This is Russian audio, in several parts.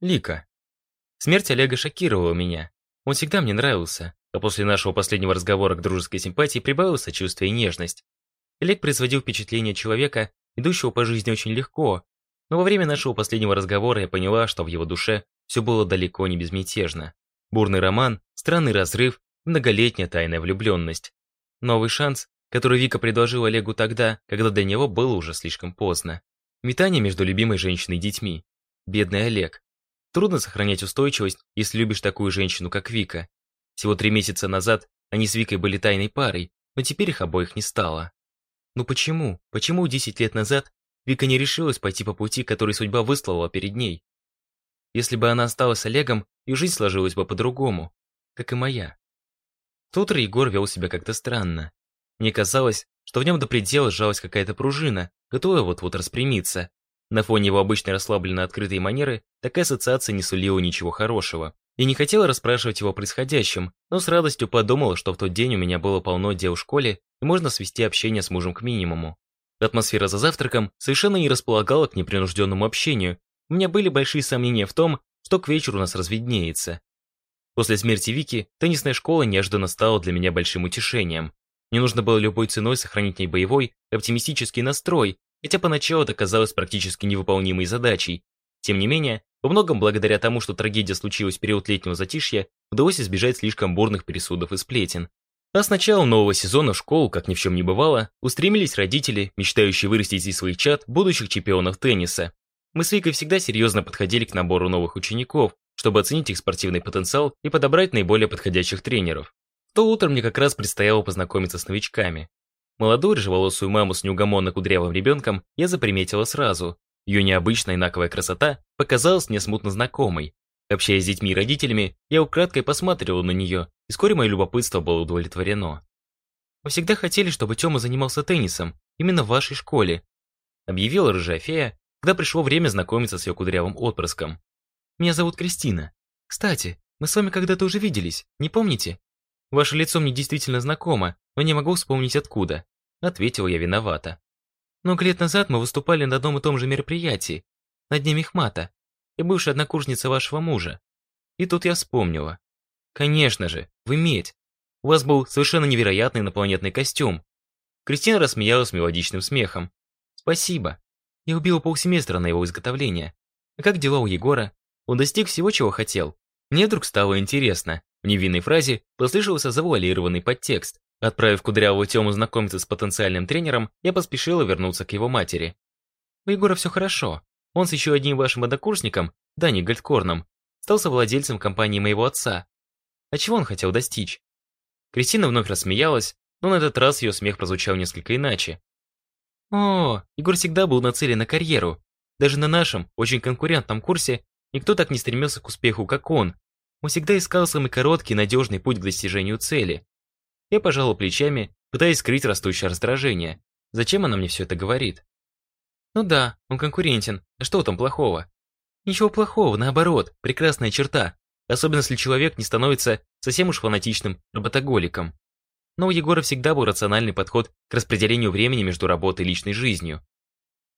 Лика. Смерть Олега шокировала меня. Он всегда мне нравился, а после нашего последнего разговора к дружеской симпатии прибавил сочувствие и нежность. Олег производил впечатление человека, идущего по жизни очень легко, но во время нашего последнего разговора я поняла, что в его душе все было далеко не безмятежно. Бурный роман, странный разрыв, многолетняя тайная влюбленность. Новый шанс, который Вика предложила Олегу тогда, когда для него было уже слишком поздно. Метание между любимой женщиной и детьми. Бедный Олег. Трудно сохранять устойчивость, если любишь такую женщину, как Вика. Всего три месяца назад они с Викой были тайной парой, но теперь их обоих не стало. Ну почему? Почему 10 лет назад Вика не решилась пойти по пути, который судьба выслала перед ней? Если бы она осталась с Олегом, ее жизнь сложилась бы по-другому, как и моя. В то утро Егор вел себя как-то странно. Мне казалось, что в нем до предела сжалась какая-то пружина, готовая вот-вот распрямиться. На фоне его обычной расслабленно открытой манеры такая ассоциация не сулила ничего хорошего. Я не хотела расспрашивать его о происходящем, но с радостью подумала, что в тот день у меня было полно дел в школе, и можно свести общение с мужем к минимуму. Атмосфера за завтраком совершенно не располагала к непринужденному общению. У меня были большие сомнения в том, что к вечеру нас разведнеется. После смерти Вики теннисная школа неожиданно стала для меня большим утешением. Мне нужно было любой ценой сохранить в ней боевой, оптимистический настрой, хотя поначалу это казалось практически невыполнимой задачей. Тем не менее, во многом благодаря тому, что трагедия случилась в период летнего затишья, удалось избежать слишком бурных пересудов и сплетен. А с начала нового сезона в школу, как ни в чем не бывало, устремились родители, мечтающие вырастить из своих чад будущих чемпионов тенниса. Мы с Викой всегда серьезно подходили к набору новых учеников, чтобы оценить их спортивный потенциал и подобрать наиболее подходящих тренеров. То утро мне как раз предстояло познакомиться с новичками. Молодую рыжеволосую маму с неугомонно кудрявым ребенком я заприметила сразу. Ее необычная инаковая красота показалась мне смутно знакомой. Общаясь с детьми и родителями, я украдкой посматривал на нее, и вскоре мое любопытство было удовлетворено. «Вы всегда хотели, чтобы Тёма занимался теннисом, именно в вашей школе», объявила рыжая фея, когда пришло время знакомиться с ее кудрявым отпрыском. «Меня зовут Кристина. Кстати, мы с вами когда-то уже виделись, не помните? Ваше лицо мне действительно знакомо, но не могу вспомнить откуда. Ответил я виновата. Много лет назад мы выступали на одном и том же мероприятии, на Дне Мехмата, и бывшая однокурсница вашего мужа. И тут я вспомнила. Конечно же, вы медь. У вас был совершенно невероятный инопланетный костюм. Кристина рассмеялась мелодичным смехом. Спасибо. Я убила полсеместра на его изготовление. А как дела у Егора? Он достиг всего, чего хотел. Мне вдруг стало интересно. В невинной фразе послышался завуалированный подтекст. Отправив кудрявого Тему знакомиться с потенциальным тренером, я поспешила вернуться к его матери. «У Егора все хорошо. Он с еще одним вашим однокурсником, Дани Гальдкорном, стал совладельцем компании моего отца. А чего он хотел достичь?» Кристина вновь рассмеялась, но на этот раз ее смех прозвучал несколько иначе. «О, Егор всегда был нацелен на карьеру. Даже на нашем, очень конкурентном курсе никто так не стремился к успеху, как он. Он всегда искал самый короткий и надежный путь к достижению цели. Я пожала плечами, пытаясь скрыть растущее раздражение. Зачем она мне все это говорит? Ну да, он конкурентен. А что там плохого? Ничего плохого, наоборот, прекрасная черта. Особенно если человек не становится совсем уж фанатичным работоголиком. Но у Егора всегда был рациональный подход к распределению времени между работой и личной жизнью.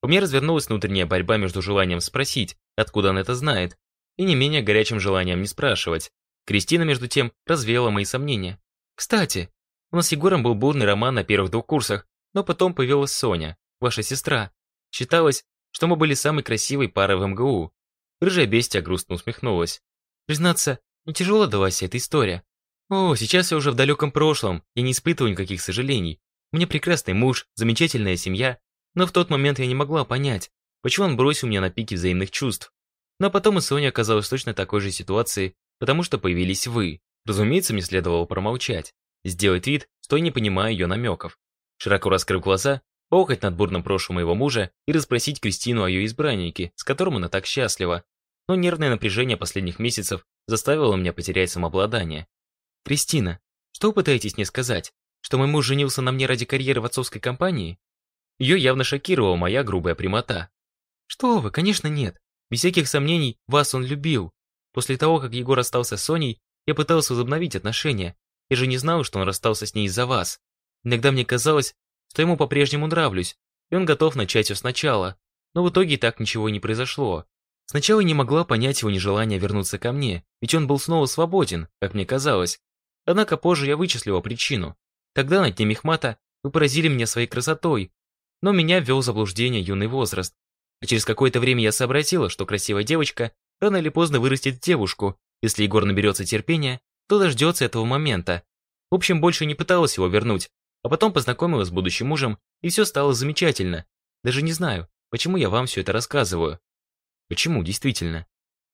У меня развернулась внутренняя борьба между желанием спросить, откуда он это знает, и не менее горячим желанием не спрашивать. Кристина, между тем, развеяла мои сомнения. «Кстати, у нас с Егором был бурный роман на первых двух курсах, но потом появилась Соня, ваша сестра. Считалось, что мы были самой красивой парой в МГУ. Рыжая бестия грустно усмехнулась. Признаться, не тяжело далась эта история. О, сейчас я уже в далеком прошлом, я не испытываю никаких сожалений. У меня прекрасный муж, замечательная семья, но в тот момент я не могла понять, почему он бросил меня на пике взаимных чувств. Но потом и Соня оказалась точно такой же ситуации, потому что появились вы. Разумеется, мне следовало промолчать. Сделать вид, что я не понимаю ее намеков. Широко раскрыв глаза, поухать над бурным прошлым моего мужа и расспросить Кристину о ее избраннике, с которым она так счастлива. Но нервное напряжение последних месяцев заставило меня потерять самообладание. «Кристина, что вы пытаетесь мне сказать? Что мой муж женился на мне ради карьеры в отцовской компании?» Ее явно шокировала моя грубая прямота. «Что вы, конечно нет. Без всяких сомнений, вас он любил. После того, как Егор остался с Соней, я пытался возобновить отношения, я же не знал, что он расстался с ней из-за вас. Иногда мне казалось, что ему по-прежнему нравлюсь, и он готов начать все сначала. Но в итоге так ничего и не произошло. Сначала я не могла понять его нежелание вернуться ко мне, ведь он был снова свободен, как мне казалось. Однако позже я вычислила причину. Тогда на дне Мехмата вы поразили меня своей красотой, но меня ввел в заблуждение юный возраст. А через какое-то время я сообразила, что красивая девочка рано или поздно вырастет девушку. Если Егор наберется терпения, то дождется этого момента. В общем, больше не пыталась его вернуть, а потом познакомилась с будущим мужем, и все стало замечательно. Даже не знаю, почему я вам все это рассказываю. Почему, действительно?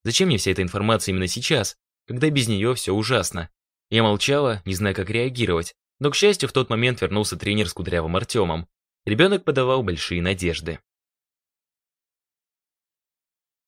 Зачем мне вся эта информация именно сейчас, когда без нее все ужасно? Я молчала, не зная, как реагировать, но, к счастью, в тот момент вернулся тренер с кудрявым Артемом. Ребенок подавал большие надежды.